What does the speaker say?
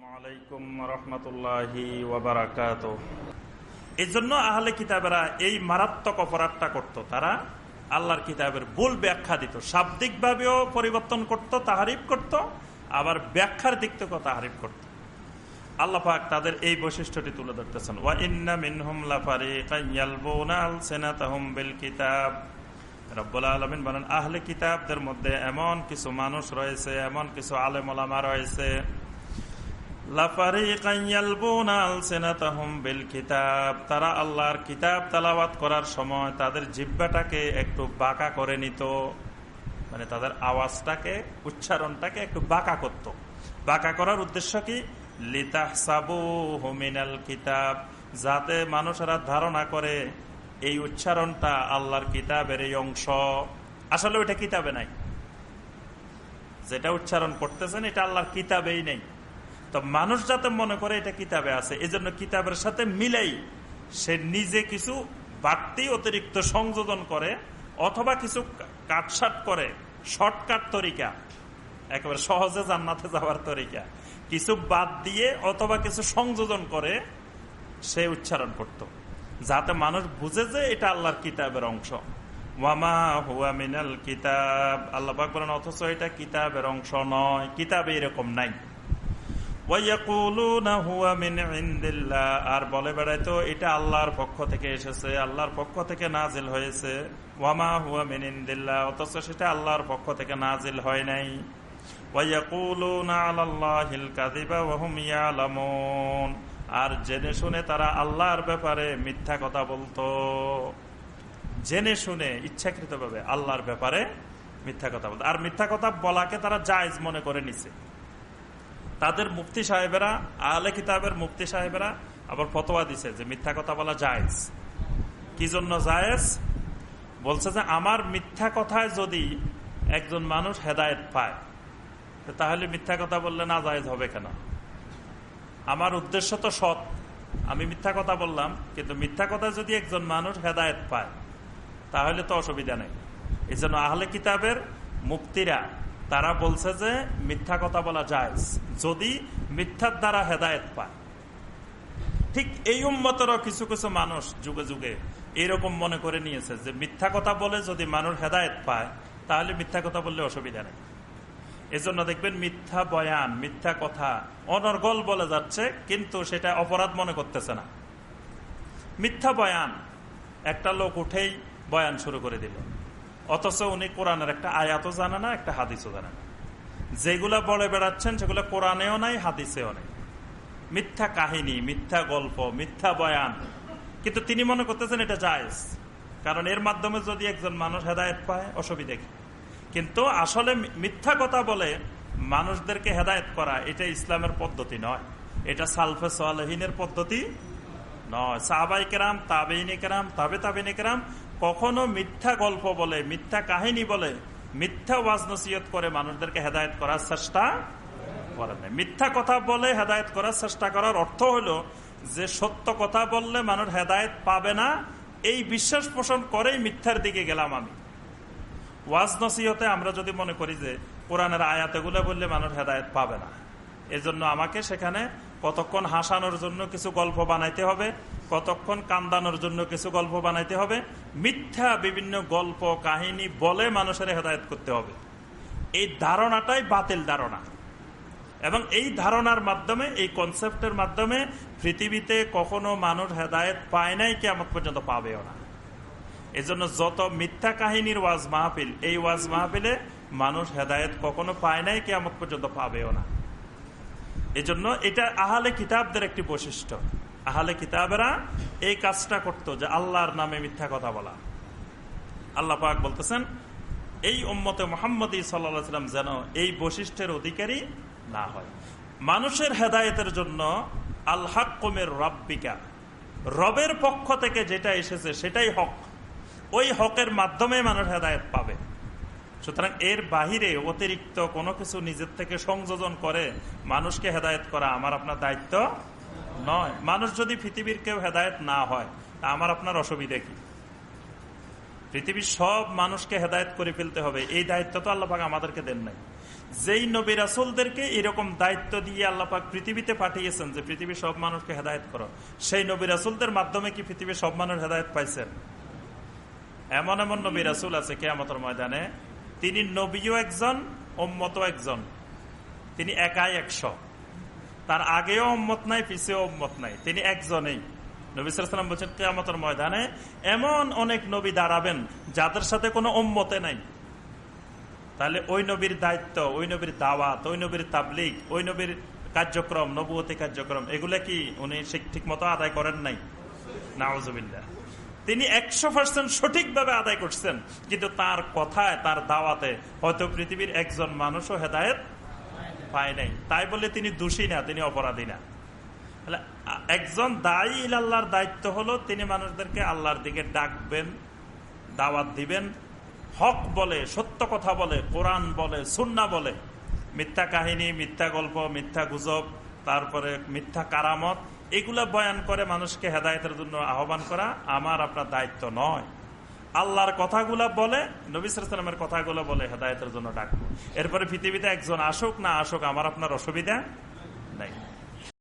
পরিবর্তন করত, তাহারিফ করত, আবার ব্যাখ্যার দিক তাহারিফ করত। আল্লাহ তাদের এই বৈশিষ্ট্যটি তুলে ধরতেছেন। ওয়া আহলে কিতাবদের মধ্যে এমন কিছু মানুষ রয়েছে, এমন কিছু আলেম রয়েছে তারা আল্লাহর কিতাব তালাবাত করার সময় তাদের জিব্বাটাকে একটু বাঁকা করে নিত মানে তাদের আওয়াজটাকে, উচ্চারণটাকে একটু বাঁকা করত। বাঁকা করার উদ্দেশ্য কি? লিতাহসাবু হোমিনাল কিতাব। যাতে মানুষেরা ধারণা করে এই উচ্চারণটা আল্লাহর কিতাবের এই অংশ। আসলে ওইটা কিতাবে নাই। যেটা উচ্চারণ করতেছেন, এটা আল্লাহর কিতাবেই নেই। তো মানুষ যাতে মনে করে এটা কিতাবে আছে এই জন্য কিতাবের সাথে মিলাই সে নিজে কিছু বাড়তি অতিরিক্ত সংযোজন করে অথবা কিছু কাটসাট করে, শর্টকাট তরিকা, একেবারে সহজে জান্নাতে যাওয়ার তরিকা, কিছু বাদ দিয়ে অথবা কিছু সংযোজন করে সে উচ্চারণ করত। যাতে মানুষ বুঝে যে এটা আল্লাহর কিতাবের অংশ। কিতাব, আল্লাহ অথচ এটা কিতাবের অংশ নয়, কিতাবে এরকম নাই। আর বলে বেড়াইতো এটা আল্লাহর পক্ষ থেকে এসেছে, আল্লাহর পক্ষ থেকে নাজিল হয়েছে। ওয়ামা হুয়া মিন ইন্দিল্লাহ, অথচ সেটা আল্লাহর পক্ষ থেকে নাজিল হয় নাই। আর জেনে শুনে তারা আল্লাহর ব্যাপারে মিথ্যা কথা বলতো। জেনে শুনে ইচ্ছাকৃত ভাবে আল্লাহর ব্যাপারে মিথ্যা কথা বলতো। আর মিথ্যা কথা বলাকে তারা জায়জ মনে করে নিছে। তাদের মুফতি সাহেবেরা আলে কিতাবের মুফতি সাহেবেরা আবার ফতোয়া দিছে যে মিথ্যা কথা বলা জায়েজ। কি জন্য জায়েজ? বলছে যে আমার মিথ্যা কথায় যদি একজন মানুষ হেদায়ত পায় তাহলে মিথ্যা কথা বললে না জায়েজ হবে কেন? আমার উদ্দেশ্য তো সৎ। আমি মিথ্যা কথা বললাম, কিন্তু মিথ্যা কথা যদি একজন মানুষ হেদায়ত পায়, তাহলে তো অসুবিধা নেই। এই জন্য আহলে কিতাবের মুক্তিরা তারা বলছে যে মিথ্যা কথা বলা যায় যদি মিথ্যার দ্বারা হেদায়ত পায়। ঠিক এই উম্মতেরও কিছু কিছু মানুষ যুগে যুগে এরকম মনে করে নিয়েছে যে মিথ্যা কথা বলে যদি মানুষ হেদায়ত পায়, তাহলে মিথ্যা কথা বললে অসুবিধা নেই। এজন্য দেখবেন মিথ্যা বয়ান, মিথ্যা কথা অনর্গল বলে যাচ্ছে, কিন্তু সেটা অপরাধ মনে করতেছে না। মিথ্যা বয়ান, একটা লোক উঠেই বয়ান শুরু করে দিল। অথচ উনি কোরআনের একটা আয়াতও জানে না, একটা হাদিসও জানে না। যেগুলা বলে বেড়াচ্ছেন, সেগুলো কোরআনেও নাই, হাদিসেও নেই। মিথ্যা কাহিনী, মিথ্যা গল্প, মিথ্যা বয়ান। কিন্তু তিনি মনে করতেছেন এটা জায়েজ। কারণ এর মাধ্যমে যদি একজন মানুষ হেদায়ত পায়, অসুবিধা কি? কিন্তু আসলে মিথ্যা কথা বলে মানুষদেরকে হেদায়ত করা, এটা ইসলামের পদ্ধতি নয়। এটা সালফে সালহিনের পদ্ধতি নয়। সাহাবাই কেরাম তাবেইনে কেরাম তাবে তাবিনে কেরাম কখনো মিথ্যা গল্প বলে, মিথ্যা কাহিনী বলে, মিথ্যা ওয়াজ নসিয়ত করে মানুষদেরকে হেদায়ত করার চেষ্টা করেন মিথ্যা কথা বলে হেদায়ত করার চেষ্টা করার অর্থ হলো যে সত্য কথা বললে মানুষ হেদায়ত পাবে না। এই বিশ্বাস পোষণ করেই মিথ্যার দিকে গেলাম আমি। ওয়াজ নসিহতে আমরা যদি মনে করি যে কোরআনের আয়াতেগুলো বললে মানুষ হেদায়ত পাবে না। এজন্য আমাকে সেখানে কতক্ষণ হাসানোর জন্য কিছু গল্প বানাইতে হবে, কতক্ষণ কান্দানোর জন্য কিছু গল্প বানাইতে হবে, মিথ্যা বিভিন্ন গল্প কাহিনী বলে মানুষের হেদায়ত করতে হবে। এই ধারণাটাই বাতিল ধারণা। এবং এই ধারণার মাধ্যমে, এই কনসেপ্টের মাধ্যমে পৃথিবীতে কখনো মানুষ হেদায়ত পায় নাই কেমন পর্যন্ত পাবেও না। এজন্য যত মিথ্যা কাহিনীর ওয়াজ মাহফিল, এই ওয়াজ মাহফিলে মানুষ হেদায়ত কখনো পায় নাই কেমন পর্যন্ত পাবেও না। এজন্য এটা আহালে কিতাবদের একটি বৈশিষ্ট্য। আহালে কিতাবেরা এই কাজটা করতো যে আল্লাহর নামে মিথ্যা কথা বলা। আল্লাহ পাক বলতেছেন, এই উম্মতে মোহাম্মদ সাল্লাম যেন এই বৈশিষ্ট্যের অধিকারী না হয়। মানুষের হেদায়তের জন্য আল্লাহ কমের রব্বিকা রবের পক্ষ থেকে যেটা এসেছে সেটাই হক। ওই হকের মাধ্যমে মানুষ হেদায়ত পাবে। সুতরাং এর বাহিরে অতিরিক্ত কোনো কিছু নিজের থেকে সংযোজন করে মানুষকে হেদায়ত করা আমার আপনার দায়িত্ব নয়। মানুষ যদি পৃথিবীর কেউ হেদায়ত না হয়, তা আমার আপনার অসুবিধা কি? পৃথিবীর সব মানুষকে হেদায়ত করে ফেলতে হবে, এই দায়িত্ব তো আল্লাহ আমাদেরকে দেন নাই। যেই নবী রাসুলদেরকে এরকম দায়িত্ব দিয়ে আল্লাপাক পৃথিবীতে পাঠিয়েছেন যে পৃথিবীর সব মানুষকে হেদায়ত করো, সেই নবী রাসুলদের মাধ্যমে কি পৃথিবীর সব মানুষ হেদায়ত পাইছেন? এমন এমন নবী রাসুল আছে কেয়ামতের ময়দানে তিনি নবীও একজন ওম্মত একজন। তিনি একাই একশো। তার আগেও অম্মত নাই পিছিয়েও অম্মত নাই। তিনি একজনেই। নবী নবীলাম বলছেন, কেয়ামতের ময়দানে এমন অনেক নবী দাঁড়াবেন যাদের সাথে কোনো অম্মতে নাই। তাহলে ওই নবীর দায়িত্ব, ওই নবীর দাওয়াত, ওই নবীর তাবলিক ওই নবীর কার্যক্রম, নবুয়তী কার্যক্রম, এগুলা কি উনি ঠিক মতো আদায় করেন নাই? নাওজবিল্লা তিনি একশো পার্সেন্ট সঠিকভাবে আদায় করছেন। কিন্তু তার কথায়, তার দাওয়াতে হয়তো পৃথিবীর একজন মানুষও হেদায়ত পায় নাই। তাই বলে তিনি দোষী না, তিনি অপরাধী না। একজন দায়ী আল্লাহর দায়িত্ব হলো তিনি মানুষদেরকে আল্লাহর দিকে ডাকবেন, দাওয়াত দিবেন, হক বলে, সত্য কথা বলে, কোরআন বলে সুন্না বলে। মিথ্যা কাহিনী, মিথ্যা গল্প, মিথ্যা গুজব, তারপরে মিথ্যা কারামত এগুলা বয়ান করে মানুষকে হেদায়তের জন্য আহ্বান করা আমার আপনার দায়িত্ব নয়। আল্লাহর কথাগুলা বলে নবিসের কথাগুলো বলে হেদায়তের জন্য ডাকবো। এরপরে পৃথিবীতে একজন আসুক, না আসুক, আমার আপনার অসুবিধা।